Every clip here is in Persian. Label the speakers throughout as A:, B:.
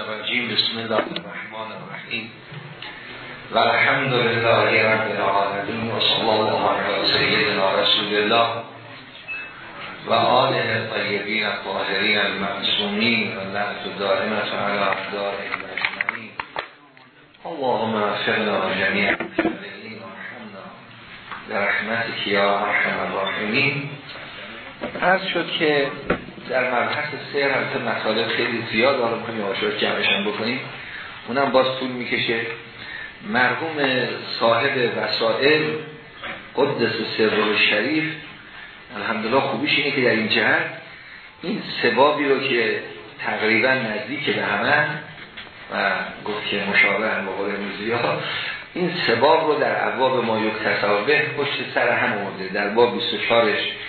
A: الرجیم. بسم الله الرحمن الرحیم. و الحمد لله رب العالمین و صلی الله علی سیدنا رسول الله و آله طیبین الطاهرین المعصومین و لعنت دائمت علی اقدارهم اجمعین. اللهم اغفرنا جميعا برحمتك یا ارحم الراحمین. عرض شد که در مبحث سر البته مطالب خیلی زیاد حالا می‌خوایم یواشاش جمعشن بکنیم. اونم باز طول می‌کشه. مرحوم صاحب وسائل قدس سر و شریف الحمدلله خوبیش اینه که در این جهت این سبابی رو که تقریبا نزدیک به همه و گفت که مشابه هم قول ها این سباب رو در ابواب ما یک تصابه پشت سر هم آورده. در باب 24ش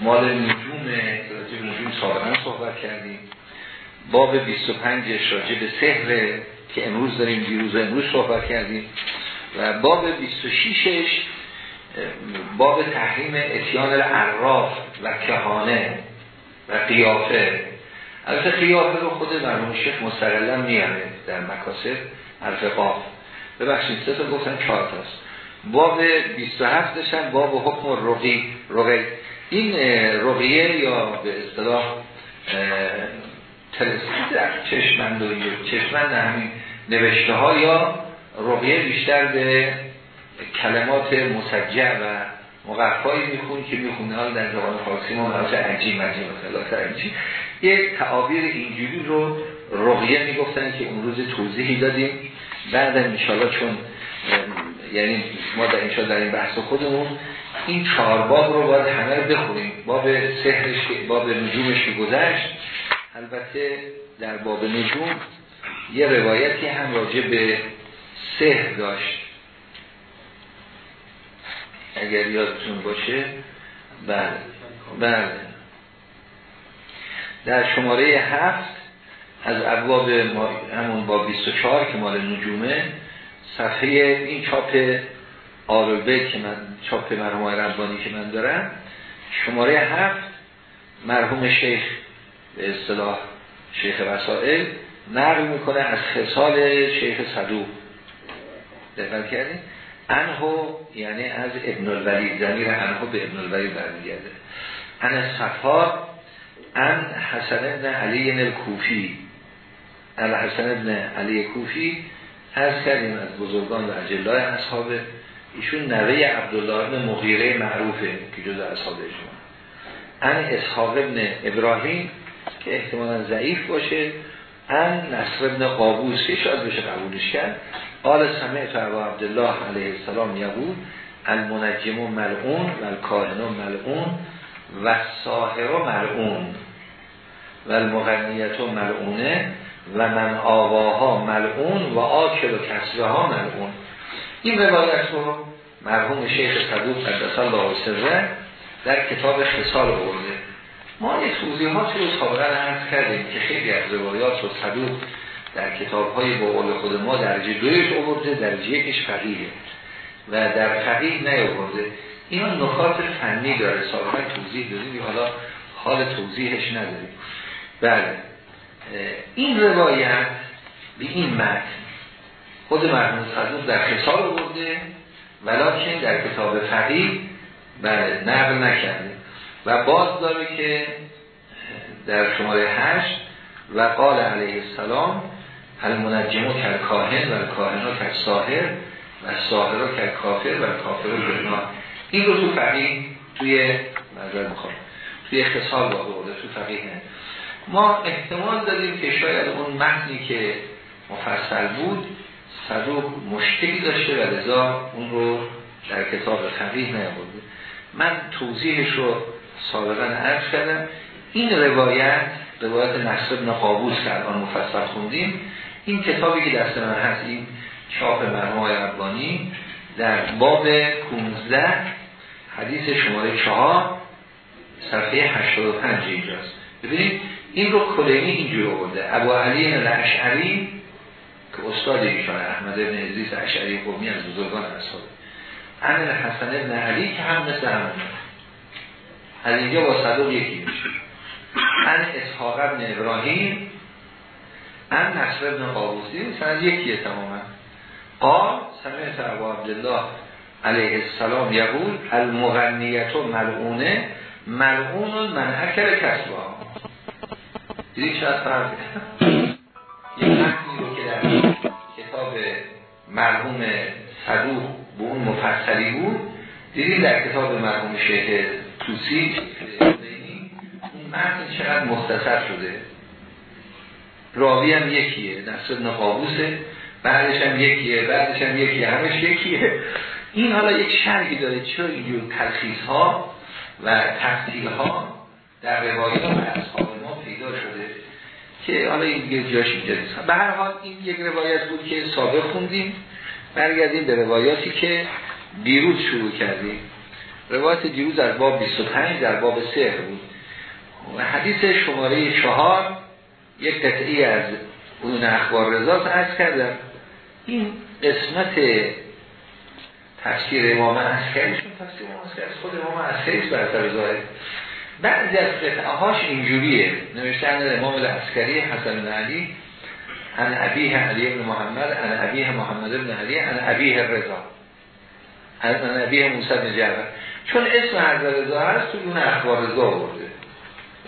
A: مال نجوم راجع نجوم سابقا صحبت کردیم. باب 25 راجع به سهر که امروز داریم دیروز امروز صحبت کردیم. و باب 26ش باب تحریم اتیان العراف و کهانه و قیافه. البته قیافه رو خود مرمون شیخ مستقلا میاره در مکاسب الفقاف ببخشید سه تا گفتن چهار تاست. باب 27 داشتن باب حکم رقی رقی. این رقیه یا به اصطلاح در چشمند و چشمند همین نوشته ها یا رقیه بیشتر به کلمات مسجع و مقفایی میخون که می‌خونه ها در زبان فارسی ما مرات عجیم عجیم و عجیم یک تعابیر اینجوری رو رقیه می‌گفتن که اون روز توضیحی دادیم. بعد انشاءالله چون یعنی ما در انشاءالله در این بحث خودمون این چهار باب رو باید همه رو بخونیم. باب سهرش باب نجومش که گذشت. البته در باب نجوم یه روایتی هم راجع به سهر داشت. اگر یادتون باشه. بله. بله. در شماره هفت از ابواب همون با 24 که مال نجومه صفحه این چاپ آرلبه که من چاپ مرحوم ربانی که من دارم شماره هفت مرحوم شیخ به اصطلاح شیخ وسائل نقل می‌کنه از خصال شیخ صدوق. دقیق کردیم انهو یعنی از ابن الولید زمیر انهو به ابن الولید برمیگرده. ان صفار ان حسن ابن علی الکوفی حسن ابن علی کوفی از کردیم از بزرگان و اجلای اصحاب ایشون نوه عبدالله ابن مغیره معروفه که جز اصحاب شما ان اصحاب ابن ابراهیم که احتمالا ضعیف باشه ان نصر ابن قابوس که شاید بشه قبولش کرد. قال سمعت ابا عبدالله علیه السلام یقول المنجم ملعون و الکاهن ملعون و ساهر ملعون و المغنیت ملعونه و من آواها ملعون و آکل و کسره ملعون. این روایت رو مرحوم شیخ صدوق قدس الله سره در کتاب خصال برده ما یه توضیحات رو سابقا عرض کردیم که خیلی از روایات و صدوق در کتاب های با قول خود ما درجه دویش آورده درجه یکش فقیه و در فقیه نیاورده. اینا نکات فنی داره. سابقا توضیح دادیم. حالا حال توضیحش نداریم. بله. این روایت به این متن خود مرحوم صدوق در خصال برده ولیکن در کتاب فقیه بله نقل نکرده. و باز داره که در شماره هشت و قال علیه السلام المنجمو کل کاهن و کاهن ها کل ساهر و ساهر ها کل کافر و کافر ها این رو تو فقیه توی مذر می‌خوام توی خصال واقع بوده تو فقیه ما احتمال داریم که شاید اون متنی که مفصل بود صدوق مشکلی داشته و لذا اون رو در کتاب فقیه نیاورده. من توضیحش رو سابقا عرض کردم. این روایت روایت نصر ابن قابوس که الان مفصل خوندیم این کتابی که دست من هست این چاپ مرموهای ربانی در باب 15 حدیث شماره 4 صفحه 85 اینجاست. ببینید این رو کلینی اینجور آورده. ابو علی الاشعری که استاد ایشان احمد بن عزیز اشعری قومی از بزرگان اصحاب امیر حسن ابن علی که هم مثل همون از اینجا با صدوق یکی میشه. ان اسحاق ابن ابراهیم ان نصر ابن قابوسی. سند یکیه تماما. قال سمعت ابو عبدالله علیه السلام یقول المغنیت و ملعونه ملعون من اکل کسبا. دیدی چه از متنی رو که در کتاب مرحوم صدوق به اون مفصلی بود دیدی در کتاب مرحوم شیخ توسی اون متن چقدر مختصر شده. راوی هم یکیه نصر ابن قابوسه بعدش هم یکیه بعدش هم یکیه همش یکیه. این حالا یک شرحی داره چرا اینجور تلخیص ها و تفصیل ها در روایات و اصحاب ما پیدا شده که حالا این دیگه جاش اینجا نیست. به هر حال این یک روایت بود که سابق خوندیم. برگردیم به روایاتی که دیروز شروع کردیم. روایت دیروز از باب 25 در باب 3 بود. حدیث شماره چهار یک قطعی از اون اخبار رضا ارز کردم. این قسمت تفسیر امام عسکری چون تفسیر امام عسکری خود امام عسکری برتر ظاهر. بعضی از قطعه هاش اینجوریه. نوشتن امام عسکری حسن علی ان ابیه علی ابن محمد ان ابیه محمد ابن علی ان ابیه رضا. ان ابیه موسی بن جعفر. چون اسم حضرت رضا هست تو اون اخبار رضا آورده.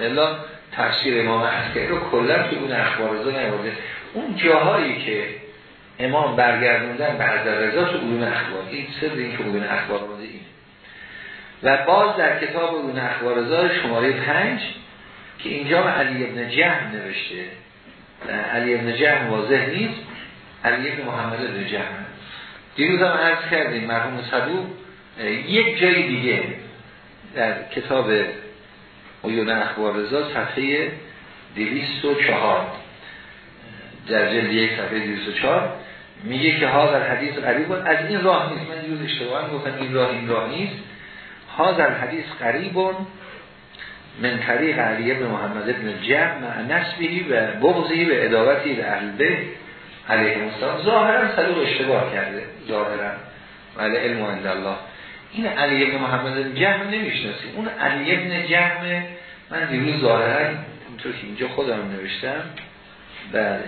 A: الا تفسیر امام عسکری رو کلا تو اون اخبار رضا نیورده اون جاهایی که امام برگردوندن به حضرت رضا تو اون اخبار این سر این که اون اخبار این و باز در کتاب اون اخبار رضا شماره پنج که اینجا علی ابن جهم نوشته. علی ابن جهم واضح نیست. علی ابن محمد ابن جهم. دیروز هم عرض کردیم مرحوم صدوق یک جای دیگه در کتاب عیون اخبار رضا صفحه 204 در جلد یک صفحه 204 میگه که حاضر حدیث قریب از این راه نیست. من دیروز اشتباه گفتم این راه این راه نیست. حاضر حدیث قریبون من طریق علی ابن محمد ابن مع نسبی و بغضی و ادارتی به اهل بیت علیه السلام. ظاهرا صدوق اشتباه کرده. ظاهرا. ولی علم عند الله. این علی ابن محمد ابن جهم نمی‌شناسی. اون علی ابن جهم من دیروز ظاهرا اینطور که اینجا خودم نوشتم. بله.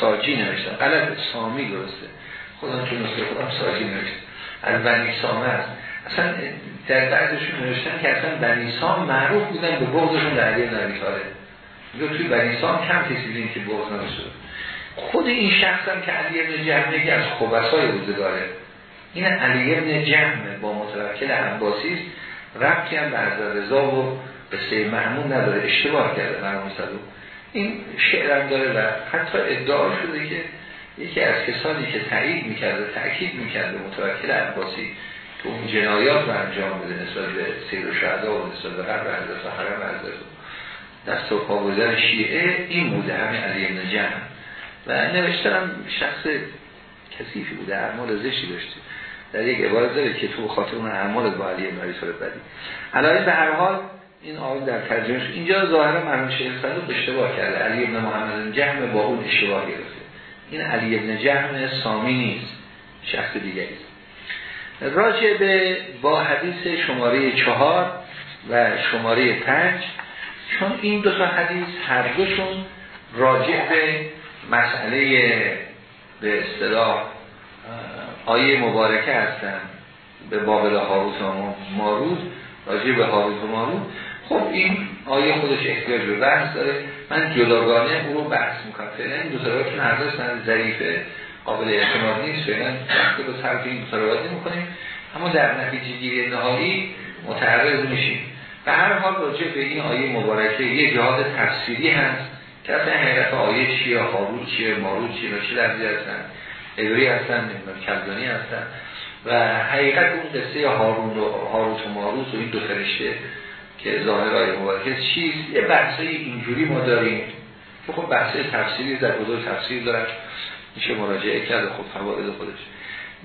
A: ساجی نوشتم. غلط. سامی درسته. خودم تو نسخه خودم ساجی نوشتم. از بنی سامه است. اصلا در بعدشون نوشتن که اصلا بنی سام معروف بودن به بغضشون در علی نبی طالب توی بنی سام کم کسی که بغض نشد خود این شخص هم که علی ابن جهم یکی از خبسای روزگاره این علی ابن جهم با متوکل عباسی است ربطی هم به حضرت رضا و به سید محمود نداره. اشتباه کرده مرحوم صدوق. این شعرم داره و حتی ادعا شده که یکی از کسانی که تایید می‌کرده تاکید می‌کرده متوکل عباسی تو اون جنایات رو انجام بده نسبت به سیر و شهده و نسبت به قرب حضرت و حرم حضرت. دست و پا شیعه این بوده همین علی ابن جمع و نوشترم شخص کثیفی بوده اعمال زشتی داشته. در یک عبارت داره که تو خاطر اون اعمال با علی ابن علی بدی علایه به هر حال این آقای در ترجمهش اینجا ظاهرا مرحوم شیخ صدوق اشتباه کرده. علی ابن محمد جهم با اون اشتباه گرفته این علی ابن جهم سامی نیست شخص دیگری. راجع به با حدیث شماره چهار و شماره پنج چون این دو تا حدیث هر دوشون راجع به مسئله به اصطلاح آیه مبارکه هستن به بابل هاروت و ماروت راجع به هاروت و ماروت. خب این آیه خودش احتیاج به بحث داره. من جداگانه او رو بحث می‌کنم. فعلا این چون هر دو ظریفه قابل اعتماد نیست. فعلا وقتی رو طرف این تا می‌کنیم. اما در نتیجه گیری نهایی متعرض میشیم. به هر حال راجع به این آیه مبارکه یه جهاد تفسیری هست که اصلا حقیقت آیه چیه هارون چیه مارون چیه چی لفظی هستن؟ عبری هستن کلدانی هستن. و حقیقت اون قصه هارون و هاروت و ماروت و این دو فرشته که ظاهرهای مبارکه چیست یه بحثای اینجوری ما داریم. که خب بحثای تفسیری در بزرگ تفسیر دارن میشه مراجعه کرد خب فواید خودش.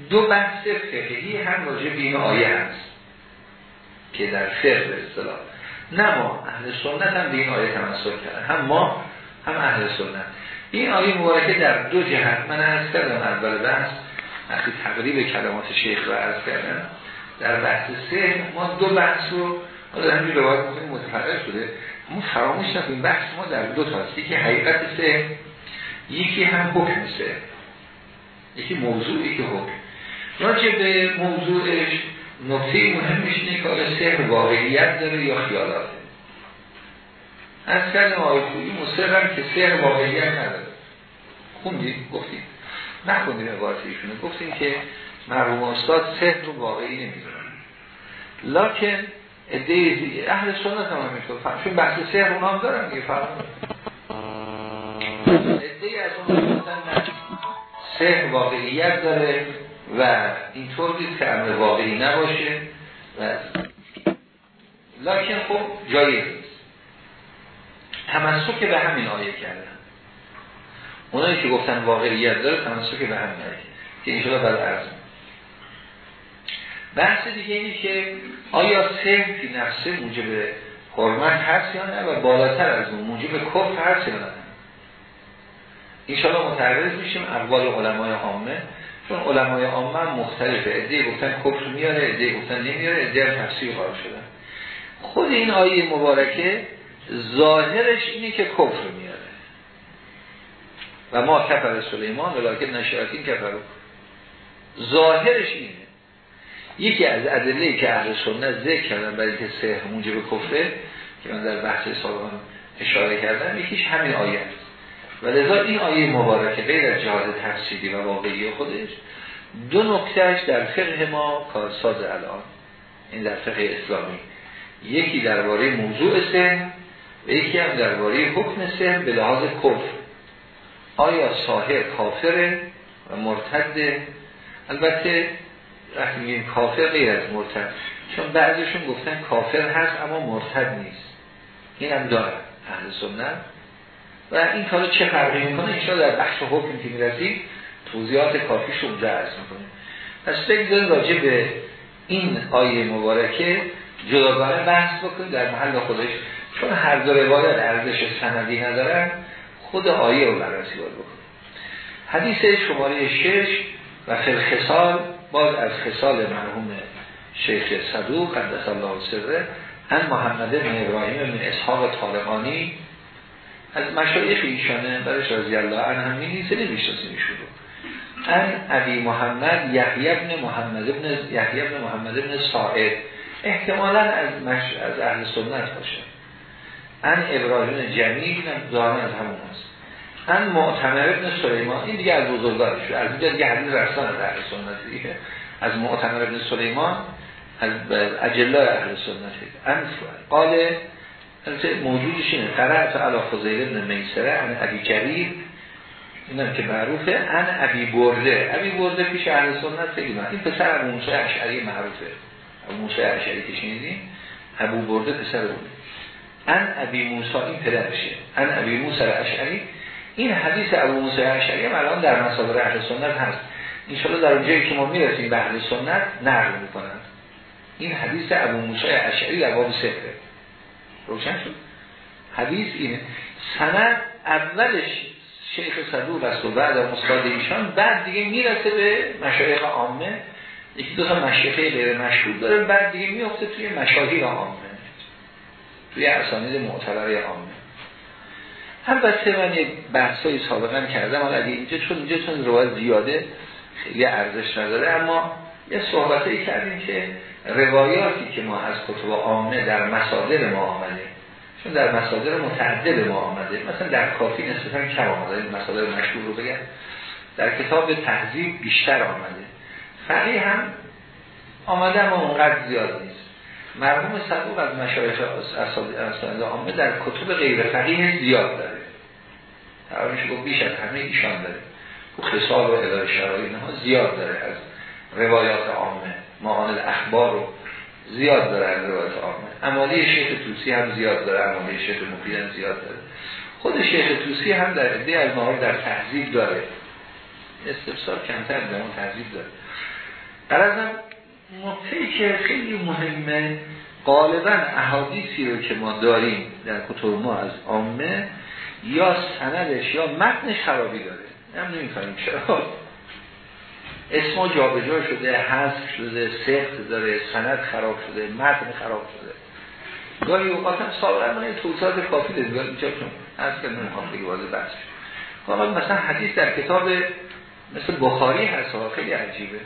A: دو بحث فقهی هم راجع به این آیه هست که در فقه به اصطلاح. نه ما اهل سنت هم به این آیه تمسک کردن. هم ما هم اهل سنت. این آیه مبارکه در دو جهت. من عرض کردم اول بحث وقتی تقریب کلمات شیخ رو عرض کردم در بحث سه ما دو بحث رو حالا همین روایت می‌کنیم متفرق شده. اما فراموش نکنیم بحث ما در دو تاست یکی حقیقت سه یکی هم حکم سه. یکی موضوع یکی حکم. راجع به موضوعش نقطه مهمش اینه که واقعیت داره یا خیالاته از کردم آقای خویی مصرم که سهر واقعیت نداره. خوندید؟ گفتید. نخوندیم عبارت گفتیم که مرحوم استاد سهر رو واقعی نمی‌دونن لکن ایده اهل سنت هم همینطور. چون بحث سهر اونا هم دارن دیگه فرق ایده از اون سهر واقعیت داره و اینطور نیست که امر واقعی نباشه و لکن خب جایی نیست. تمسک به همین آیه کردن. اونایی که گفتن واقعیت داره تمسک به همین آیه که اینشالا بعد عرض بحث دیگه اینه که آیا سهر فی نفسه موجب حرمت هست یا نه و بالاتر از اون موجب کفر هست یا نه؟ اینشالا متعرض میشیم اقوال علمای عامه چون علمای عامه مختلفه. ادهی گفتن کفر میاره ادهی گفتن نمیاره ادهی تفسیر قرار شدن خود این آیه مبارکه ظاهرش اینه که کفر میاره. و ما کفر سلیمان ولیکن نشیاطین کفر ظاهرش اینه. یکی از ادله که اهل سنت ذکر کردن برای که سه موجب کفره که من در بحث سابقا اشاره کردم یکیش همین آیه است. و لذا این آیه مبارکه غیر از جهاد تفسیری و واقعی خودش دو نکتهش در فقه ما کارساز الان این در فقه اسلامی. یکی درباره موضوع سه و یکی هم درباره حکم سه به لحاظ کفر. آیا ساهر کافره و مرتده البته وقتی میگیم کافر غیر از مرتد. چون بعضیشون گفتن کافر هست اما مرتد نیست. این هم داره اهل سنت. و این کارو چه فرقی می‌کنه؟ اینشا در بخش حکم که می‌رسید توضیحات کافیش اونجا عرض می‌کنه پس بگذاریم راجع به این آیه مبارکه جداگانه بحث بکنیم در محل خودش. چون هر دو روایت ارزش سندی ندارن خود آیه رو بررسی باید بکنیم. حدیث شماره شش و خلال باز از خصال مرحوم شیخ صدوق قدس الله سره ان محمد بن ابراهیم بن اسحاق طالقانی از مشایخ ایشانه برش رضی الله عنه هم نیسته نمیشتاسیم ایشون ان ابی محمد یحیی ابن محمد ابن یحیی ابن محمد ابن ساعد. احتمالا از مش... از اهل سنت باشه. ان ابراهیم جمیل هم از همون هست. ان معتمر ابن سلیمان این دیگه از بزرگارش از اینجا دیگه حدیث رسان اهل سنت دیگه. از معتمر ابن سلیمان از اجلا اهل سنت ان قال موجودش اینه. قرأت علی فضیل ابن میسره ان ابی جریر اینم که معروفه. ان ابی برده. ابی برده پیش اهل سنت خیلی این پسر ابو موسی اشعری معروفه. ابو موسی اشعری که شنیدین؟ ابو برده پسر اونه ان ابی موسی این پدرشه. ان ابی موسی اشعری این حدیث ابو موسی اشعری هم الان در مصادر اهل سنت هست. ان در اونجایی که ما می‌رسیم به اهل سنت نقل می‌کنند این حدیث ابو موسی اشعری در باب سفره روشن شد؟ حدیث اینه. سند اولش شیخ صدوق است و بعد مستاد ایشان بعد دیگه می‌رسه به مشایخ عامه. یکی دو تا مشایخه غیر مشهور داره بعد دیگه میفته توی مشاهیر عامه توی اسانید معتبر عامه. البته من یک بحثای سابقا کردم حالا اگه اینجا چون اینجا چون روایت زیاده خیلی ارزش نداره اما یه صحبتی کردیم که روایاتی که ما از کتب عامه در مصادر ما آمده چون در مصادر متعدد ما آمده مثلا در کافی نسبتا کم آمده مصادر مشهور رو بگم در کتاب تهذیب بیشتر آمده فقیه هم آمده اما اونقدر زیاد نیست مرحوم صدوق از مشایخ اسناد عامه در کتب غیر فقیه زیاد داره تعریفش گفت بیش از همه ایشان داره. خصال و اداره شرایط زیاد داره از روایات عامه. معانل اخبار رو زیاد داره از روایت عامه. امالی شیخ توسی هم زیاد داره امالی شیخ مفید هم زیاد داره. خود شیخ توسی هم در عده از ماها در تحضیب داره. استفسار کمتر در اون تحضیب داره. قرارم نقطه‌ای که خیلی مهمه غالبا احادیثی رو که ما داریم در کتب ما از عامه یا سندش یا متنش خرابی داره. هم نمی‌فهمیم چرا. اسما جابجا شده حذف شده سخت داره سند خراب شده متن خراب شده. گاهی اوقات هم سابقا من توضیحات کافی دیگه اینجا چون از که نمی‌خوام دیگه واضح بحث حالا مثلا حدیث در کتاب مثل بخاری هست. خیلی عجیبه.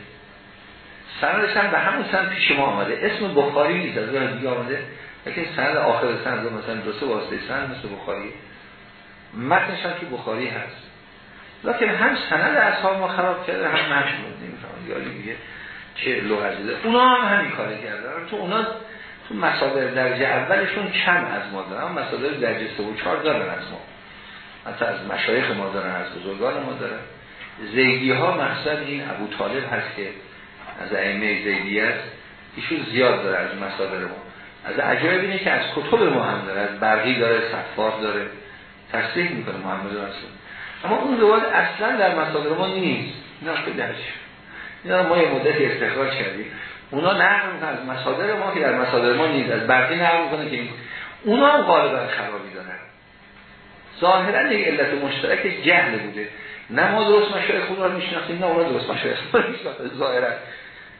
A: سندش هم به همون سند پیش ما آمده. اسم بخاری نیست از دیگه آمده. لیکن سند آخر سند مثلا دو سه واسطه سند مثل بخاری. متنش هم که بخاری هست. لیکن هم سند اصحاب ما خراب کرده هم مشمول نمی‌فهمم یالی میگه چه لغزیده اونا هم همین کاری کردن. تو اونا تو مصادر درجه اولشون کم از ما دارن. مصادر درجه سه و چهار دارن از ما. حتی از مشایخ ما دارن از بزرگان ما دارن. زیدی ها مقصد این ابو طالب هست که از ائمه زیدی است ایشون زیاد داره از مصادر ما. از عجایب اینه که از کتب ما هم داره. از برقی داره صفات داره. تصدیق می‌کنه محمد رسول اما اون روایت اصلا در مصادر ما نیست. اینا خیلی اینا ما یه مدتی استخراج کردیم. اونا می‌کنن از مصادر ما که در مصادر ما نیست از برقی نقل می‌کنه که اونا هم غالبا خرابی دارن. ظاهرا یک علت مشترک جهل بوده. نه ما درست مشایخ خود را میشناختیم نه اونا درست مشایخ خود ظاهرا.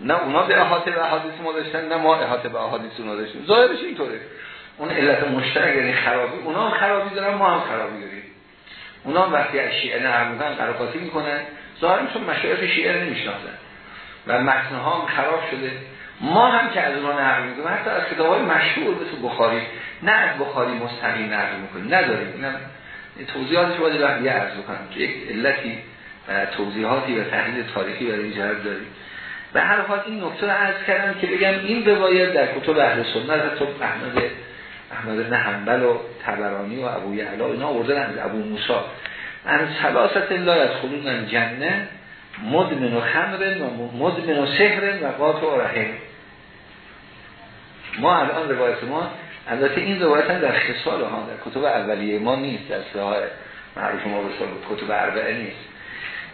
A: نه اونا به احاطه به احادیث ما داشتن نه ما احاطه به احادیث اونا داشتیم. ظاهرش اینطوره. اون علت مشترک یعنی خرابی. اونا هم خرابی دارن ما هم خرابی داریم. اونا هم وقتی از شیعه نه می‌کنن قرافاتی می‌کنن ظاهرا چون مشایخ شیعه رو نمیشناختن و متنها هم خراب شده. ما هم که از اونا نقل حتی از کتاب های مشهور مثل بخاری نه از بخاری مستقیم نقل می‌کنیم نداریم. اینم توضیحاتش باید وقتی عرض بکنم که یک علتی توضیحاتی و تحلیل تاریخی برای این جهت داریم. به هر حال این نکته رو عرض کردم که بگم این روایت در کتب اهل سنت حتی احمد احمد نحنبل و تبرانی و ابو یعلا اینا آوردن از ابو موسی. ان ثلاثت لا یدخلون جنه مدمن و خمر و مدمن و سهر و قاط و رحم. ما الان روایت ما البته این روایت هم در خصال ها در کتب اولیه ما نیست در سراح معروف ما به کتب اربعه نیست.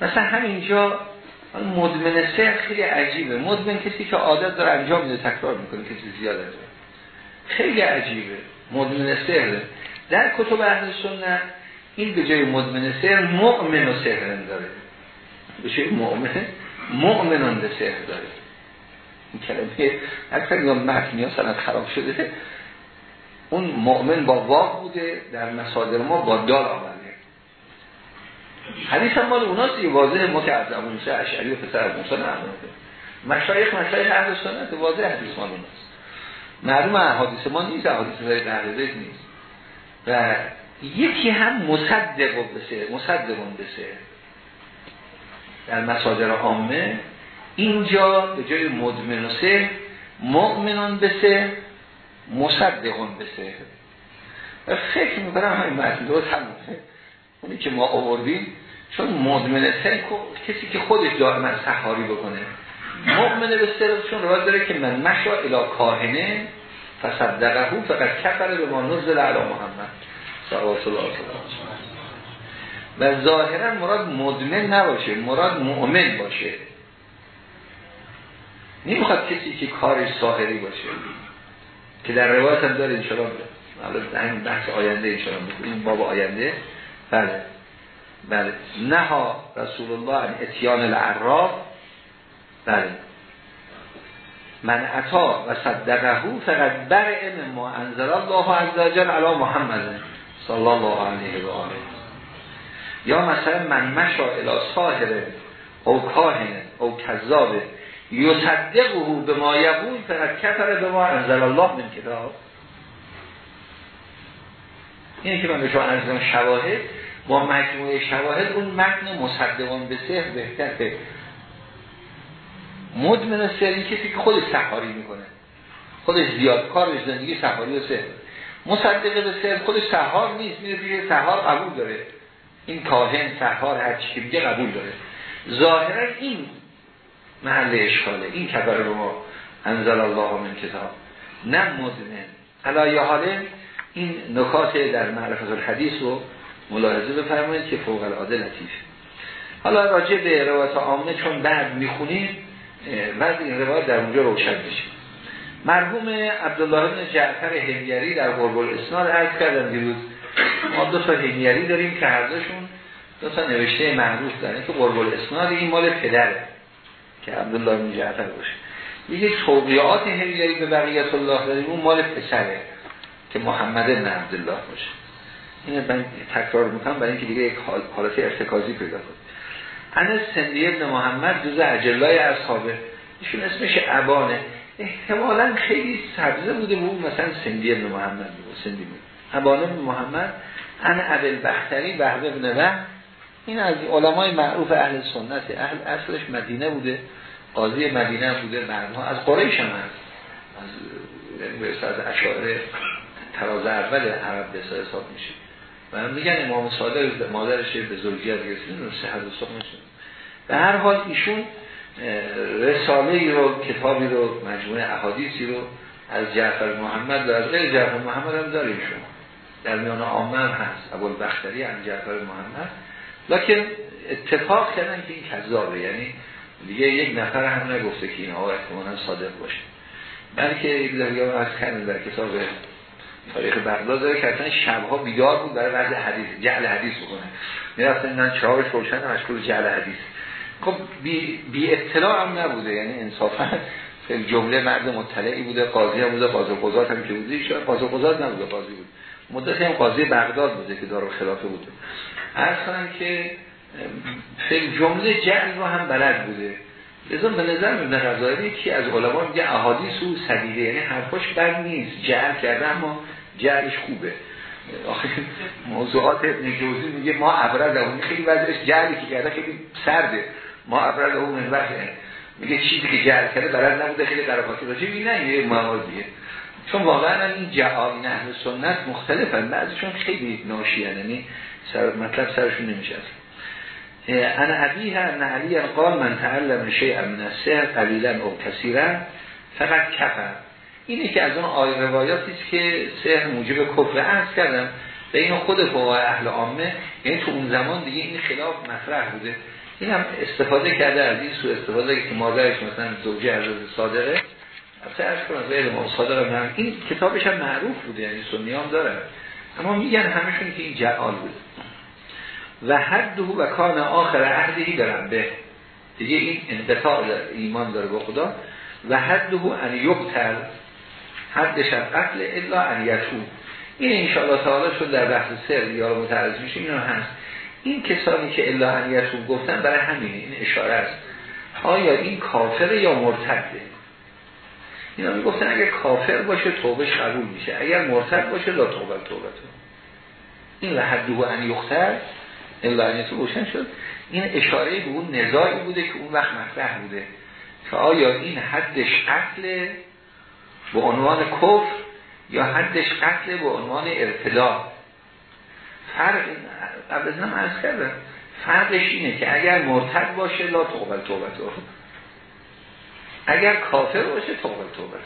A: مثلا همینجا مدمن سهر خیلی عجیبه. مدمن کسی که عادت داره انجام میده تکرار می‌کنه کسی زیاد انجام خیلی عجیبه. مدمن سهر در کتب اهل سنت این به جای مدمن سهر مؤمن و سهر داره. به جای مؤمن مؤمنان به سهر داره. این کلمه اکثر یا یا سند خراب شده. اون مؤمن با واق بوده در مصادر ما با دال آمده حدیث هم مال اوناست یه واضح موسی اشعری و پسر موسی نقل مشایخ مشایخ اهل سنت واضح حدیث مال اوناست. معلوم حدیث ما نیست حدیث های اهل نیست. و یکی هم مصدق بسه مصدقون بسه در مصادر عامه اینجا به جای مدمن و سه مؤمنان بسه مصدقون بسه فکر می‌کنم همین درست همونه. اونی که ما آوردیم چون مدمن سن کسی که خودش دائما سحاری بکنه. مؤمن به سر چون روایت داره که من مشا الی کاهنه فصدقه فقط کفر به ما نزل علی محمد صلوات الله و ظاهرا مراد مدمن نباشه مراد مؤمن باشه. نمی‌خواد کسی که کارش ساحری باشه. که در روایت هم داره انشاءالله. همین بحث آینده انشاءالله این باب آینده. بله. بله. نها رسول الله اتیان العراف بله. من عطا و صدقه فقط برع ما انزل الله عز وجل علی محمد صلی الله علیه و آله. یا مثلا من مشا الى ساهر او کاهن او کذاب یصدقه به ما یقول فقط کفر به ما انزل الله من کتاب. اینه که من به شما ارزم شواهد با مجموعه شواهد اون متن مصدقان به سهر بهتره مدمن سهر این کسی که خودش سحاری می‌کنه. خودش زیاد کارش زندگی سحاری و سهر مصدقه به سهر خودش سحار نیست میره دیگه سحار قبول داره. این کاهن سحار هر چی که قبول داره. ظاهرا این محل اشکاله. این کبر رو ما انزل الله من کتاب. نه مدمن. حالا حاله این نکات در معرفت الحدیث رو ملاحظه بفرمایید که فوق العاده لطیف حالا راجع به روایت عامه چون بعد می‌خونیم بعد این روایت در اونجا روشن بشه مرحوم عبدالله بن جعفر همیری در قرب الاسناد عرض کردن دیروز. ما دو تا همیری داریم که هر دوشون دو تا نوشته معروف دارن. که قرب الاسناد این مال پدره که عبدالله بن جعفر باشه. یه توقیات همیری به بقیت الله داریم. اون مال پسره که محمد بن عبدالله باشه. این من تکرار می‌کنم برای اینکه دیگه یک حالت ارتکازی پیدا کنه انا سندی ابن محمد جز اجلای اصحابه ایشون اسمش عبانه. احتمالا خیلی سبزه بوده بود مثلا سندی ابن محمد بود سندی بود. عبانه ابن محمد ان عبل بختری بهبه ابن این از علمای معروف اهل سنت اهل اصلش مدینه بوده قاضی مدینه بوده بعدها از قریش هم هست. از از اشاره تراز اول عرب به حساب میشه. و میگن امام صادق مادرش به زوجیت رسید و صحت و به هر حال ایشون رساله ای رو کتابی رو مجموعه احادیثی رو از جعفر محمد و از غیر جعفر محمد هم داریم شما. در میان عامه هست ابو البختری هم جعفر محمد. لکن اتفاق کردن که این کذابه یعنی دیگه یک نفر هم نگفته که اینها احتمالا صادق باشه. بلکه یک دفعه از کردن در کتاب تاریخ بغداد داره که اصلا شبها بیدار بود برای وضع حدیث جعل حدیث بکنه می‌رفتن اینا چراغش روشن مشغول جعل حدیث. خب بی, بی اطلاع هم نبوده یعنی انصافا جمله مرد مطلعی بوده قاضی هم بوده قاضی قضات هم که بوده شاید قاضی قضات نبوده قاضی بود. مدتی هم قاضی بغداد بوده که دارو خلافه بوده. هر که فیل جمله جعل رو هم بلد بوده. لذا به نظر ابن غزالی که از علما میگه احادیث و سدیده یعنی حرفاش بد نیست جعل کرده اما جعلش خوبه. موضوعات ابن جوزی میگه ما ابرد اون خیلی وضعش جعلی که کرده خیلی سرده. ما ابرد اون من میگه چیزی که جعل کرده بلد نبوده خیلی قرفاتی باشه نه یه موازیه. چون واقعا این جعال اهل سنت مختلفن. بعضیشون خیلی ناشیان یعنی سر مطلب سرشون نمیشه انا ابیه ان علی قال من تعلم شیئا من السحر قلیلا او کثیرا فقط کفر اینه که از اون آیه روایاتی است که سحر موجب کفر عرض کردم. بین خود فقهای اهل عامه یعنی تو اون زمان دیگه این خلاف مطرح بوده. این هم استفاده کرده از این سو استفاده که مادرش مثلا زوجه از صادقه. البته از کنم غیر ما صادقه هم این کتابش هم معروف بوده یعنی سنی هم داره. اما میگن همشون که این جعال بوده. و حده و کان آخر عهدهی برم به دیگه این انقطاع ایمان داره با خدا. و حده ان یقتل حدش از قتل الا ان یتو این انشاءالله تعالی شد در بحث سر یا متعرض میشه این هست. این کسانی که الا ان یتو گفتن برای همینه این اشاره است. آیا این کافر یا مرتده اینا می‌گفتن اگر کافر باشه توبهش قبول میشه اگر مرتد باشه لا توبه توبه این و حده ان یقتل علایت روشن شد. این اشاره به اون نزاعی بوده که اون وقت مطرح بوده که آیا این حدش قتل به عنوان کفر یا حدش قتل به عنوان ارتدا فرق قبل از عرض کردم فرقش اینه که اگر مرتد باشه لا توبه توبه اگر کافر باشه توبه توبه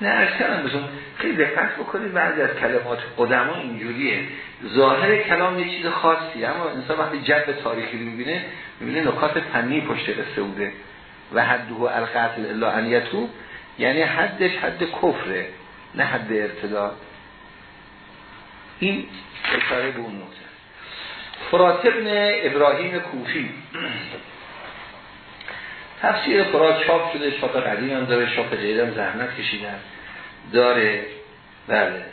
A: نه ارز کردم بزن خیلی دقت بکنید بعضی از کلمات قدما اینجوریه. ظاهر کلام یه چیز خاصی اما انسان وقتی جب تاریخی رو می‌بینه می‌بینه نکات فنی پشت قصه بوده. و حد و القتل الا انیتو یعنی حدش حد کفره نه حد ارتداد این اشاره به اون نکته. فرات ابن ابراهیم کوفی. تفسیر فرات چاپ شده چاپ قدیم هم داره چاپ جدید زحمت کشیدن. داره. بله.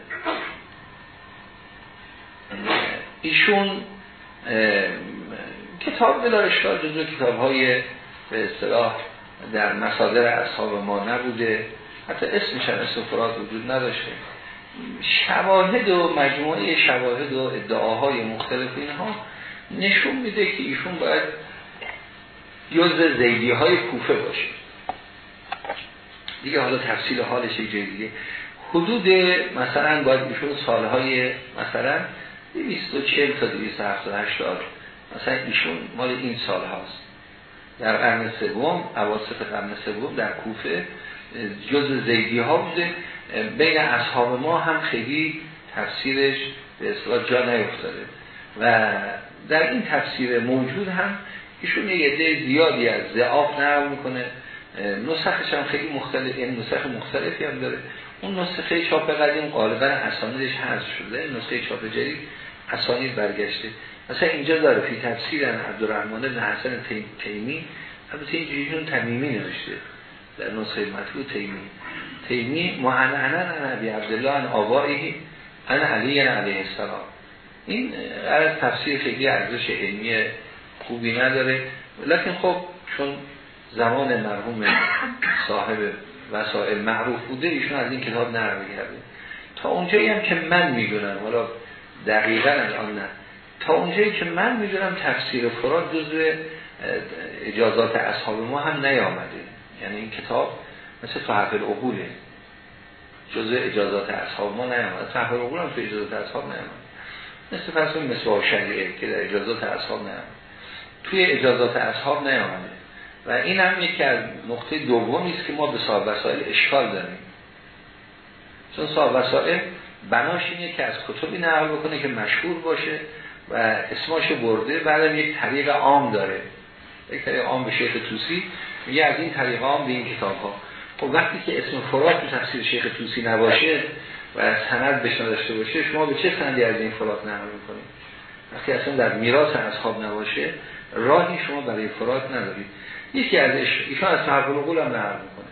A: ایشون کتاب بلارشگاه جزو کتاب های به اصطلاح در مصادر اصحاب ما نبوده. حتی اسمش هم اسم وجود نداشته. شواهد و مجموعه شواهد و ادعاهای مختلف اینها نشون میده که ایشون باید جز زیدی های کوفه باشه. دیگه حالا تفصیل حالش یک دیگه. حدود مثلا باید ایشون سالهای مثلا 240 تا 280 مثلا ایشون مال این سال هاست. در قرن سوم اواسط قرن سوم در کوفه جز زیدی ها بوده. بین اصحاب ما هم خیلی تفسیرش به اصطلاح جا نیفتاده. و در این تفسیر موجود هم ایشون یه عده زیادی از ضعاف نقل می‌کنه. نسخش هم خیلی مختلف یعنی نسخ مختلفی هم داره. اون نسخه چاپ قدیم غالبا اسانیدش حذف شده. نسخه چاپ جدید اسانید برگشته. مثلا اینجا داره فی تفسیر عبدالرحمن بن حسن تیمی. البته اینجوریشون تمیمی نوشته. در نسخه مطبوع تیمی. تیمی معنعنا ان ابی عبدالله ان آبایی ان علی علیه السلام. این از تفسیر خیلی ارزش علمی خوبی نداره. لکن خب چون زمان مرحوم صاحب وسائل معروف بوده ایشون از این کتاب نقل کرده تا اونجایی هم که من می‌دونم حالا دقیقا الان نه. اونجایی که من می‌دونم تفسیر فراد جزو اجازات اصحاب ما هم نیامده. یعنی این کتاب مثل فحف العقوله. جزو اجازات اصحاب ما نیامده. فحف العقول هم تو اجازات اصحاب نیامده. مثل فرض مثل شریعه که در اجازات اصحاب نیامده. توی اجازات اصحاب نیامده. و این هم یکی از نقطه دومی است که ما به صاحب وسائل اشکال داریم. چون صاحب وسائل بناش اینه که از کتبی نقل بکنه که مشهور باشه. و اسماشو برده بعدم یک طریق عام داره. یک طریق عام به شیخ توسی. میگه از این طریق عام به این کتاب ها خب وقتی که اسم فرات تو تفسیر شیخ توسی نباشه و سند بهش نداشته باشه شما به چه سندی از این فرات نقل می‌کنید؟ وقتی اصلا در میراث اصحاب نباشه راهی شما برای فرات ندارید. یکی از ایشان از تحفل العقول هم نقل می‌کنه.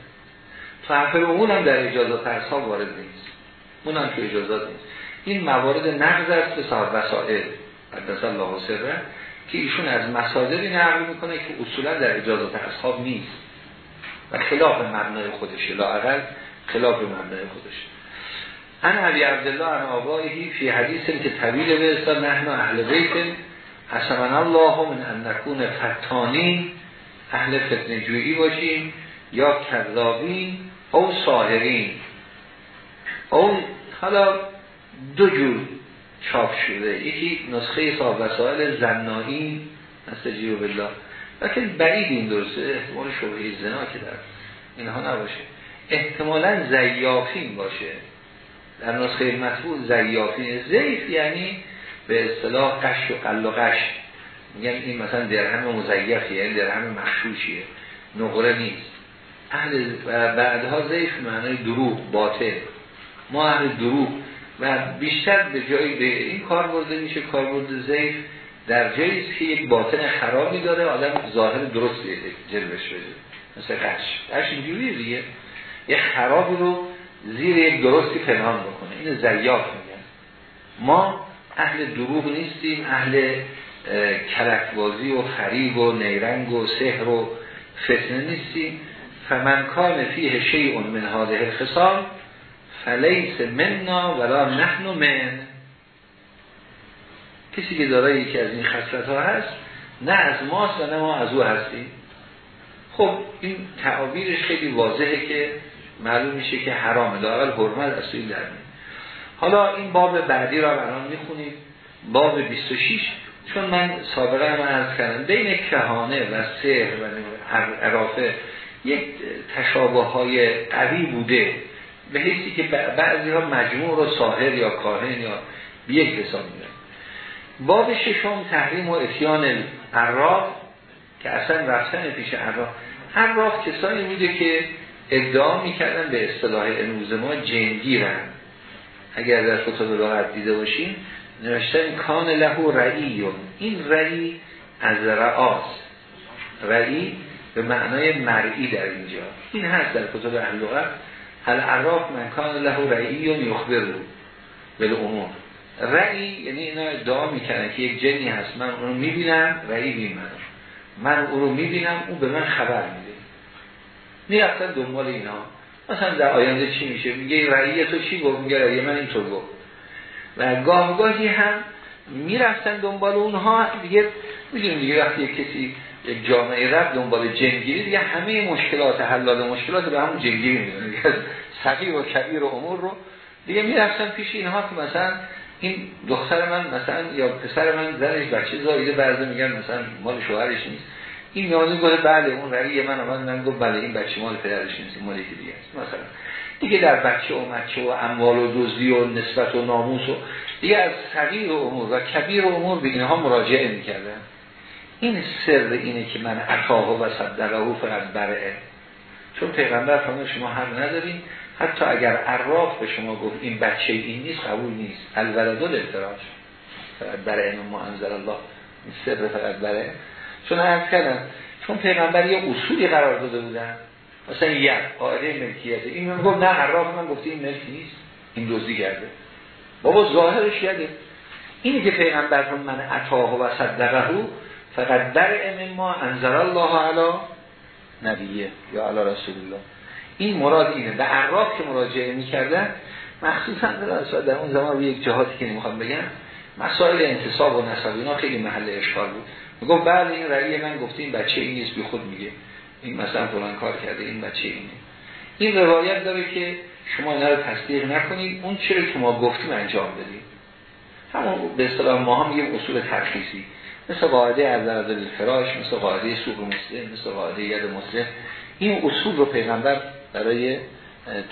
A: تحفل العقول هم در اجازات اصحاب وارد نیست. اون هم تو اجازات نیست. این موارد نقض است به صاحب وسائل. قدس الله سره که ایشون از مصادری نقل می‌کنه که اصولا در اجازات اصحاب نیست. و خلاف مبنای خودشه لاقل خلاف مبنای خودشه. ان علی عبدالله عن آبائهی فی حدیث که طویل به نحن اهل بیت. حسن الله من ان نکون فتانین اهل فتن جویی باشیم یا کذابین او ساهرین او حالا دو جور چاپ شده. یکی نسخه صاحب وسائل زنایی نستجیب بالله. لیکن بعید این درسته احتمال شبهه زنا که در اینها نباشه. احتمالا زیافین باشه. در نسخه مطبوع زیافین. زیف یعنی به اصطلاح قش و قل و قش. میگن این مثلا درهم مزیفیه یعنی درهم مخشوشیه. نقره نیست. اهل بعدها زیف معنای دروغ باطل. ما اهل دروغ. و بیشتر به جایی به این کار برده میشه کار برده زیف در جایی که یک باطن خرابی داره آدم ظاهر درست جلوش بده مثل قش قش اینجوریه دیگه. یه خرابی رو زیر یک درستی پنهان بکنه. این زیاف میگن. ما اهل دروغ نیستیم. اهل کلکبازی و خریب و نیرنگ و سحر و فتنه نیستیم. فمن کان فیه شیء من هذه الخصال فلیس مننا ولا نحن من. کسی که دارای یکی از این خصلت ها هست نه از ماست و نه ما از او هستیم. خب این تعابیرش خیلی واضحه که معلوم میشه که حرامه. لاقل حرمت از توی در حالا این باب بعدی را برام می‌خونیم باب 26 چون من سابقه هم عرض کردم بین کهانه و سهر و عرافه یک تشابه های قوی بوده. به حیثی که بعضی ها مجموع رو ساهر یا کاهن یا به یک حساب میدن باب ششم تحریم و اتیان عراف که اصلا رفتن پیش عراف. عراف کسانی بوده که ادعا می‌کردن به اصطلاح امروز ما جنگیرن. اگر در کتاب لغت دیده باشیم نوشتن کان لهو رعیون. این رعی از رعاس رعی به معنای مرئی در اینجا. این هست در کتاب اهل لغت. هل عراف من کان له رعیون یخبر رو امور. رعی یعنی اینا ادعا می‌کنن که یک جنی هست. من اونو می‌بینم رعی میمنم من اونو می‌بینم اون به من خبر میده. می‌رفتن دنبال اینا. مثلا در آینده چی میشه؟ میگه رعی تو چی گفت؟ میگه رعی من اینطور گفت. و گاه گاهی هم می‌رفتن دنبال اونها. دیگه می‌دونیم دیگه وقتی کسی یک جامعه رفت دنبال جنگیری دیگه همه مشکلات حلال مشکلات به همون جنگیری می‌دونه دیگه صغیر و کبیر و امور رو دیگه می‌رفتن پیش اینها که مثلا این دختر من مثلا یا پسر من زنش بچه زایده برده میگن مثلا مال شوهرش نیست. این میانه گفت بله اون رعی من آمد من گفت بله این بچه مال پدرش نیست مال دیگه است. مثلا دیگه در بچه و مچه و اموال و دزدی و نسبت و ناموس و دیگه از صغیر و امور و کبیر و امور به اینها مراجعه می‌کردن. این سر اینه که من عطاه و صدقه فقط برعه. چون پیغمبر فرمود شما هم ندارین. حتی اگر عراف به شما گفت این بچه این نیست قبول نیست. الولد الاعتراض فقط برای ما انزل الله. این سر فقط برای چون عرض کردم چون پیغمبر یه اصولی قرار داده بودن. مثلا یک قاعده ملکیته این من گفت نه عراف من گفته این ملک نیست. این دزدی کرده. بابا ظاهرش یده اینی که پیغمبرتون من عطاه و صدقه فقط در ام ما انزل الله علی نبیه یا علی رسول الله این مراد اینه. به عراف که مراجعه می‌کردن مخصوصا در اون زمان روی یک جهاتی که نمی‌خوام بگم مسائل انتصاب و نصب اینا خیلی محل اشکال بود. میگم بعد این رأی من گفته این بچه این نیست بی خود میگه. این مثلا فلان کار کرده این بچه اینه. این روایت داره که شما اینا رو تصدیق نکنید. اون چرا که ما گفتیم انجام بدیم. همون به اصطلاح ما هم میگیم اصول ترخیصی مثل قاعده از در فراش مثل قاعده سوق مسلم مثل قاعده ید مسلم. این اصول رو پیغمبر برای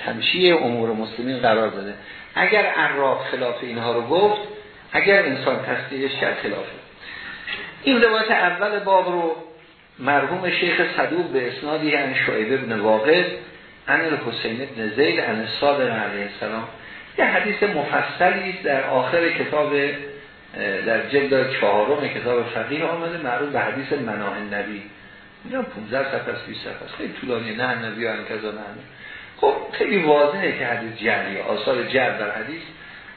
A: تمشیه امور مسلمین قرار داده. اگر عراق خلاف اینها رو گفت اگر انسان تصدیقش کرد خلافه این روایت اول باب رو مرحوم شیخ صدوق به اسنادی ان شعیب ابن واقع ان الحسین ابن زید ان صادق علیه السلام. یه حدیث مفصلی در آخر کتاب در جلد چهارم کتاب فقیه آمده معروف به حدیث مناه نبی اینجا 15 صفحه است 20 صفحه است. خیلی طولانی نه نبی ان کذا نه خب خیلی واضحه که حدیث جریه آثار جر در حدیث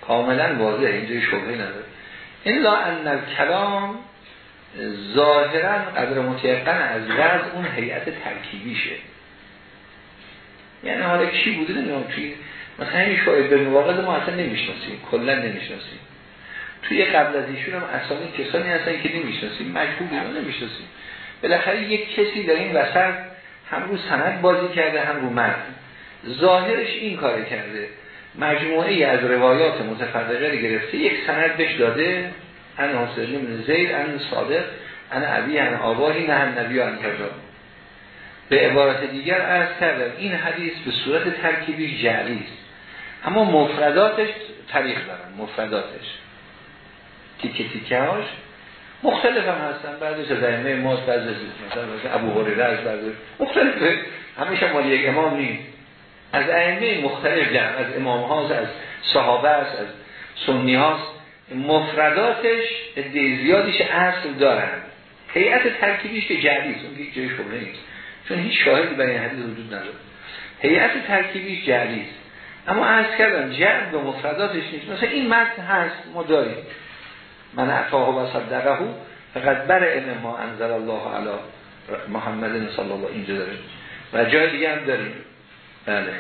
A: کاملا واضحه اینجا شبهه نداره. الا ان کلام ظاهرا قدر متیقن از غرض اون هیئت ترکیبیشه. یعنی حالا کی بوده؟ نمی‌دونم. توی مثلا این شاید به مواقع ما اصلا نمی‌شناسیم. کلا نمی‌شناسیم. توی قبل از ایشون هم اصلا کسانی هستن که نمی‌شناسیم مجبور رو نمی‌شناسیم. بالاخره یک کسی در این وسط هم رو سند بازی کرده هم رو مرد. ظاهرش این کار کرده. مجموعه ای از روایات متفرقه گرفته یک سند بهش داده. ان حسین من زید ان صادق ان عبی ان آباهی نه هم نبی ان به عبارت دیگر ارز کردم این حدیث به صورت ترکیبی جعلی است. اما مفرداتش طریق دارن مفرداتش. تیکه تیکه هاش مختلف هم هستن. بعدش از ائمه ماست بعضی مثلا ابو هریره از بعضی مختلفه همیشه مال یک امام نیست. از ائمه مختلف جمع از امام هاست از صحابه است از سنی هاست. مفرداتش عده زیادیش اصل دارن. هیئت ترکیبیش که جعلی است اون جای شبهه نیست. چون هیچ شاهدی برای این حدیث وجود نداره. هیئت ترکیبیش جعلی اما عرض کردم جعل و مفرداتش نیست. مثلا این متن هست ما داریم. من اعطاه و صدقه فقط بر ما انزل الله علی محمد صلی الله اینجا داریم. و جای دیگه هم داریم. بله.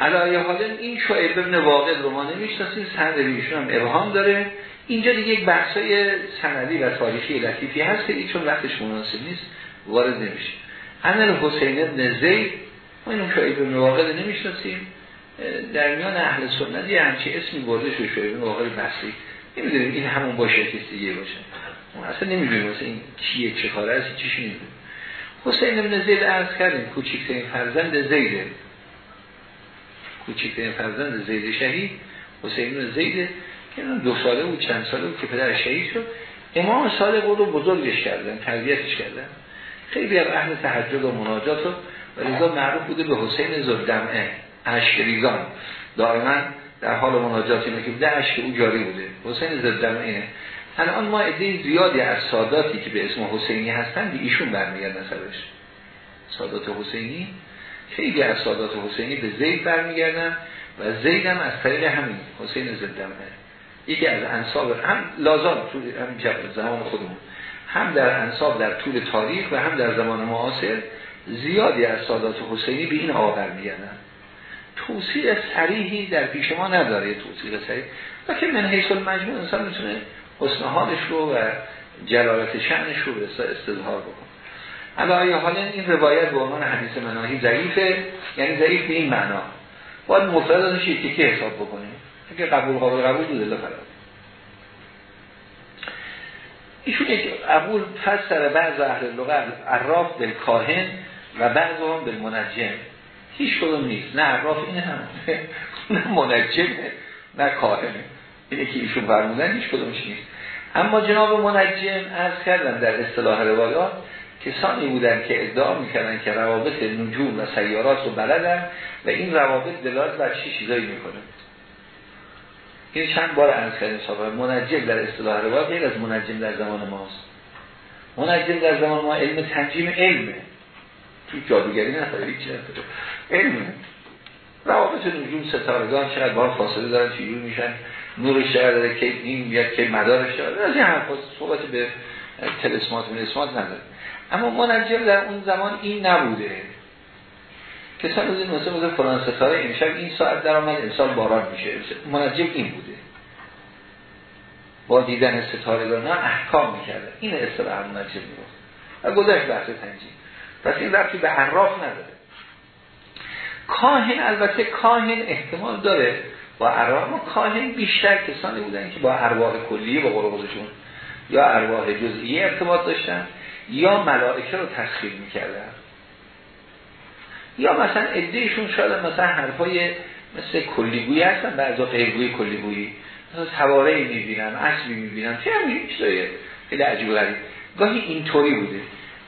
A: علایه حالا این شعیب ابن واقع رو ما نمی‌شناسیم سند ایشون هم ابهام داره. اینجا دیگه یک بحثای سندی و تاریخی لطیفی هست که چون وقتش مناسب نیست وارد نمیشه. ان حسین ابن زید ما این شعیب ابن واقع نمی‌شناسیم. در میان اهل سنت یه همچی اسمی برده شده شعیب ابن واقع بحثی نمی‌دونیم این همون باشه که دیگه باشه. ما اصلا نمی‌دونیم مثلا این کیه چه کاره است چیش نمی‌دونیم حسین ابن زید عرض کردیم کوچکترین فرزند زیده کوچکترین فرزند زید شهید حسین ابن زیده که دو ساله بود چند ساله بود که پدر شهید شد. امام صادق رو بزرگش کردن تربیتش کردن. خیلی از اهل تهجد و مناجات و ولذا معروف بوده به حسین زدمعه اشکریزان دائما در حال مناجات اینه که ده اشک او جاری بوده. حسین زدمعه الان ما عده زیادی از ساداتی که به اسم حسینی هستن به ایشون برمیگرد نسبش سادات حسینی. خیلی از سادات حسینی به زید برمیگردن و زید هم از طریق همین حسین زدمه یکی از انصاب هم لازم طول هم زمان خودمون. هم در انصاب در طول تاریخ و هم در زمان معاصر زیادی از سادات حسینی به این آقا برمیگردن. توصیل سریحی در پیش ما نداره توصیل سریح و که من حیث المجموع انسان می‌تونه حسن حالش رو و جلالت شعنش رو به استظهار بکن علایه حالا این روایت به عنوان حدیث مناهی ضعیفه؟ یعنی ضعیف به این معنا. باید مفرداتش یکی که حساب بکنیم. اگه قبول قابل قبول بوده فراد ایشون یک قبول فسر بعض اهل لغت عراف کاهن و بعض هم منجم هیچ کدوم نیست. نه عراف این هم. نه منجم نه کاهنه اینه که ایشون فرمودن هیچ کدومش نیست. اما جناب منجم از کردن در اصطلاح روایات کسانی بودن که ادعا می‌کردن که روابط نجوم و سیارات رو بلدن و این روابط دلالت بر چی چیزایی می‌کنه. این چند بار از کردیم صاحب. منجم در اصطلاح روایات غیر از منجم در زمان ماست. منجم در زمان ما علم تنجیم علمه. تو جادوگری نداره هیچ علم روابط نجوم ستارگان چقدر با فاصله دارن چجور میشن؟ نورش چقدر داره که این میاد که مدارش داره. از این حرف صحبت به تلسمات و نداره. اما منجم در اون زمان این نبوده. کسان روزی مثل مثل فلان ستاره امشب این ساعت در آمد امسال باران میشه. منجم این بوده. با دیدن ستاره نه احکام می‌کرده. این اصطلاح منجم می‌گفت. و گذشت بحث تنجیم. پس این رفتی به عراف نداره. کاهن البته کاهن احتمال داره. با عراف و کاهن بیشتر کسانی بودن که با ارواح کلیه با قربازشون یا ارواح جزئیه ارتباط داشتن یا ملائکه رو تسخیر می‌کردن. یا مثلا ادهشون شاید مثلا حرفای مثل کلیگویی هستن بعضا غیرگویی کلیگویی. مثلا سواره می‌بینن اسبی می‌بینن. چه همین چیزایی خیلی عجیب غریب. گاهی اینطوری بوده.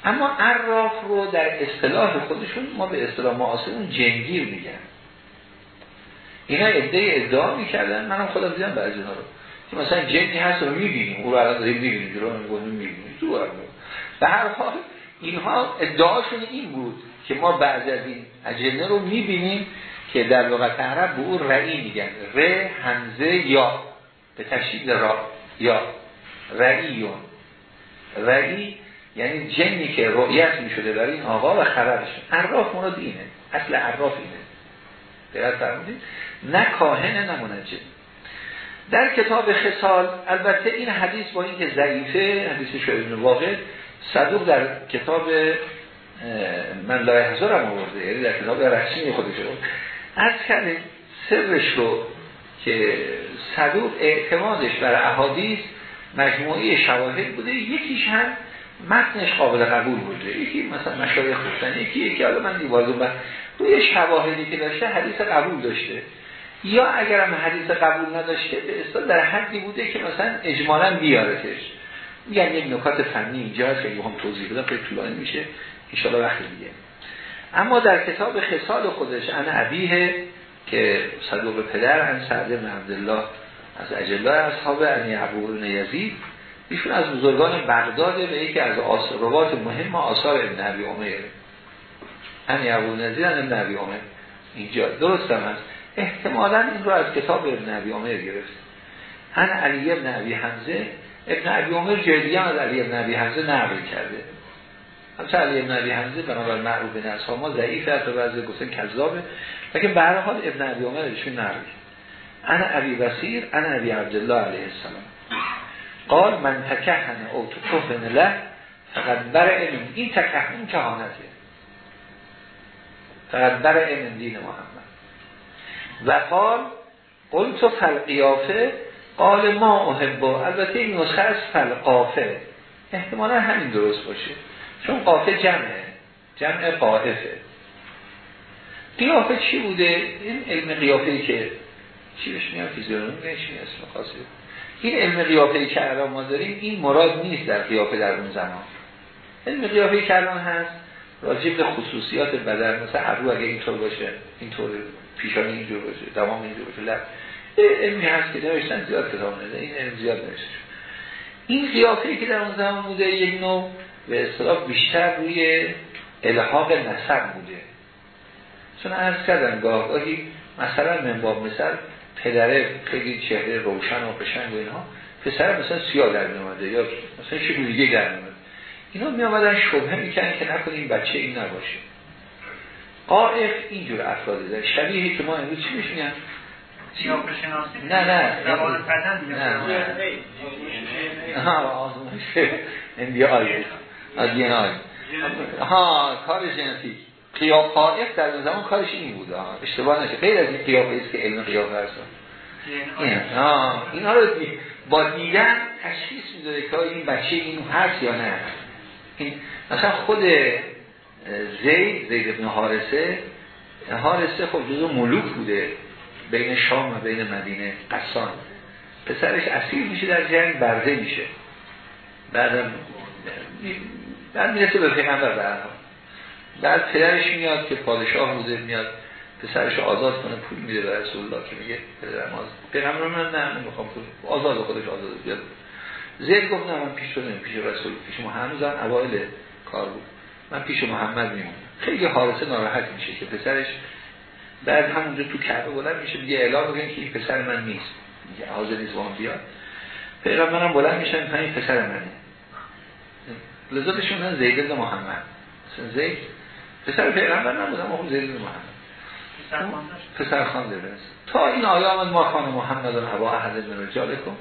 A: اما عراف رو در اصطلاح خودشون ما به اصطلاح معاصرون جنگیر میگن. اینا ادعای ادعا می‌کردن. منم خودم دیدم بعضی رو. که مثلا جنگی هست رو می‌بینیم او رو الان داریم می‌بینیم. رو می‌بینیم تو به هر حال اینها ادعاشون این بود که ما بعضی از این اجنه رو می‌بینیم که در لغت عرب به او رعی میگن ر همزه یا. به تشدید را. یا. رعیون رعی یعنی جنی که رؤیت می‌شده برای این آقا و خبرش. عراف مراد اینه. اصل عراف اینه. دقیق فرمودید؟ نه کاهن نه منجم. در کتاب خسال البته این حدیث با اینکه ضعیفه حدیث شاید واقع صدوق در کتاب من لای هزار هم آورده یعنی در کتاب رسمی خودش رو از کردیم سرش رو که صدوق اعتمادش بر احادیث مجموعه شواهد بوده یکیش هم متنش قابل قبول بوده یکی مثلا مشایخ گفتن یکی یکی حالا من دیوازو بر روی شواهدی که داشته حدیث قبول داشته. یا اگر هم حدیث قبول نداشته به اصطلاح در حدی بوده که مثلا اجمالا بیارتش. یعنی یک نکات فنی اینجا هست که هم توضیح بدم خیلی طولانی میشه. ان وقت دیگه اما در کتاب خصال خودش انا ابیه که صدوق پدر ان سعد بن عبدالله از اجلای اصحاب انی ابو یزید ایشون از بزرگان بغداد به یکی از روات مهم آثار ابن عبی عمر. انی ابو نزید ابن عبی عمر. اینجا درست هم هست. احتمالا این رو از کتاب ابن عبی عمر گرفت. ان علی ابن عبی حمزه ابن عبی عمر جدیه از علی ابن عبی حمزه نقل کرده. همچه علی ابن عبی حمزه بنابر معروف نصف ما ضعیف هست و بعضی گفتن کذابه. لیکن به حال ابن عبی عمر ایشون نقل انا عبی بصیر انا عبی عبدالله علیه السلام. قال من تکهن او تکهن له فقط بر علم. این تکهن کهانته فقط بر علم دین محمد. و قال قلت فلقیافه قال ما احبا البته این نسخه از فلقافه احتمالا همین درست باشه. چون قافه جمعه جمع قافه قیافه چی بوده؟ این علم قیافه که چی بهش میان فیزیونومی چی اسم این علم قیافه که الان ما داریم این مراد نیست در قیافه در اون زمان. علم قیافه که الان هست راجع به خصوصیات بدن مثلا ابرو اگه اینطور باشه اینطور پیشانی اینجور باشه دمام اینجور باشه لب علمی هست که نوشتن زیاد کتاب نده این علم زیاد نوشته این قیافه که در اون زمان بوده یک نوع به اصطلاح بیشتر روی الحاق نسب بوده. چون عرض کردن گاهی مثلا منباب مثل پدره خیلی چهره روشن و قشنگ و اینها پسر مثلا سیاه در میامده یا مثلا چه دیگه در میامده اینا می آمدن شبه می‌کنن که نکنه این بچه این نباشه. قائف اینجور افراد داره. شبیه که ما امروز چی میشونیم نه نه. نه نه. آزمایش اندیای آی. ها کار ژنتیک قیاب قائف در اون زمان کارش این بود. اشتباه نشه. غیر از این قیافه است که علم قیافه هست این اینا رو با دیدن تشخیص می‌داده که این بچه این هست یا نه. این مثلا خود زید زید ابن حارسه حارسه خب جزو ملوک بوده بین شام و بین مدینه قصان پسرش اسیر میشه در جنگ برده میشه. بعدم بعد می‌رسه به پیغمبر برها بعد پدرش میاد که پادشاه بوده میاد پسرش آزاد کنه پول میده به رسول الله که میگه پدرم آزاد. پیغمبر من نه نمی‌خوام پول آزاد خودش آزاد بیاد زید گفت نه من پیش رو پیش رسول پیش محمد. اوایل کار بود. من پیش محمد میمونم. خیلی حارسه ناراحت میشه که پسرش بعد همونجا تو کعبه بلند میشه دیگه اعلام می‌کنه که این پسر من نیست. میگه حاضر نیست با بیاد. پیغمبرم بلند میشن میگن این پسر منه. لذا بهشون زید محمد. زید پسر پیغمبر نبودم اون بن محمد پسر خان درست تا این آیا آمد ما خان محمد و هوا احد من رجال کن.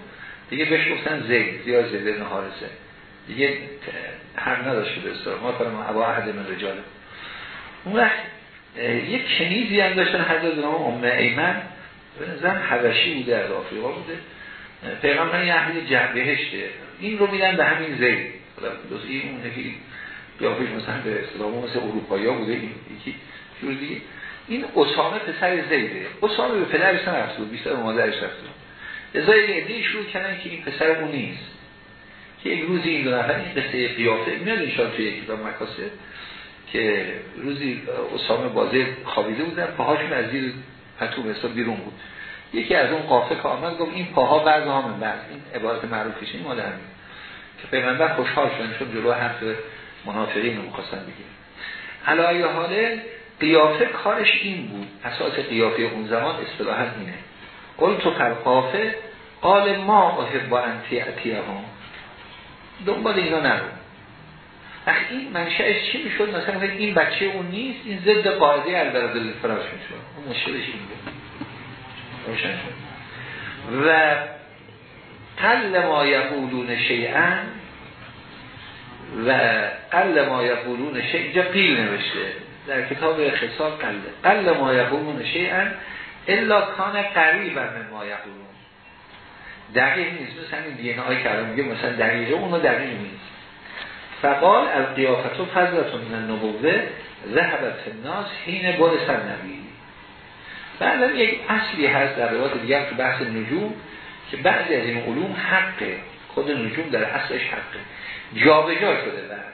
A: دیگه بهش گفتن زید زیاد زید بن حارسه دیگه هم نداشت به ما خان هوا احد من رجال. اون وقت یک کنیزی هم داشتن حضرت نام ام ایمن. زن حبشی بوده از آفریقا بوده. پیغمبر یه اهل بهشته این رو میدن به همین زید. این اون یکی قیافش مثلا به اصطلاح مثل اروپایی ها بوده. این یکی جور دیگه. این اسامه پسر زیده. اسامه به پدرش نرفته بود بیشتر مادرش رفته بود. ازای یه شروع کردن که این پسر اون نیست. که یک روزی این دو نفر این قصه قیافه میاد انشاء توی یک کتاب مکاسب که روزی اسامه بازه خوابیده بودن. پاهاشون از زیر پتو مثلا بیرون بود. یکی از اون قافه که آمد گفت این پاها بعض ها من بعض. این عبارت معروفش این همین. که پیغمبر خوشحال شدن چون جلو حرف منافقین رو می‌خواستن بگیرن علایه حاله قیافه کارش این بود. اساس قیافه اون زمان اصطلاحا اینه. قل تو قافه قال ما احب با انتی هم دنبال اینا نرو. وقتی این منشأش چی می‌شد؟ مثلا این بچه اون نیست این ضد قاعده البرد فراش می‌شد. اون مشکلش این بود. و قل ما یقولون شیئا و قل ما یقولون شیئا اینجا قیل نوشته. در کتاب خصال قل قل ما یقولون شیئا الا کان قریبا من ما یقولون. دقیق نیست مثلا این دینه های که میگه مثلا دقیقه اونو دقیق نیست. فقال القیافت و فضلتون من نبوه ذهبت الناس حین بارس نبی بعدم یک اصلی هست در روایت دیگر تو بحث نجوم که بعضی از این علوم حقه. خود نجوم در اصلش حقه. جابجا شده بعد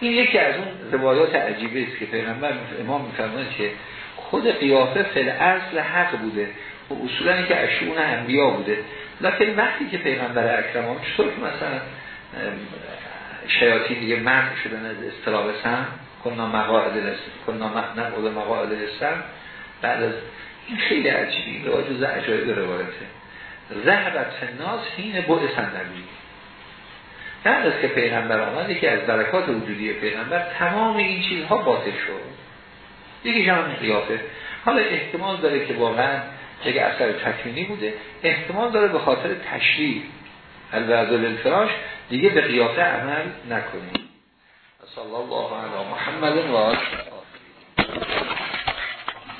A: این یکی از اون روایات عجیبه است که پیغمبر امام میفرماید که خود قیافه فل اصل حق بوده. و اصولا که اشون انبیا بوده. لکن وقتی که پیغمبر اکرم چطور که مثلا شیاطین دیگه مرد شدن از اصطلاح سم کننا مقاعد لسن کننا مقاعد لسن بعد از این خیلی عجیبی روایت جز عجایب روایته. ذهبت فناس حین بعث نبی بعد از که پیغمبر آمد که از برکات وجودی پیغمبر تمام این چیزها باطل شد. یکی جمع قیافه. حالا احتمال داره که واقعا یک اثر تکمینی بوده احتمال داره به خاطر تشریف الوعد الفراش دیگه به قیافه عمل نکنیم. صلی الله علی محمد و آله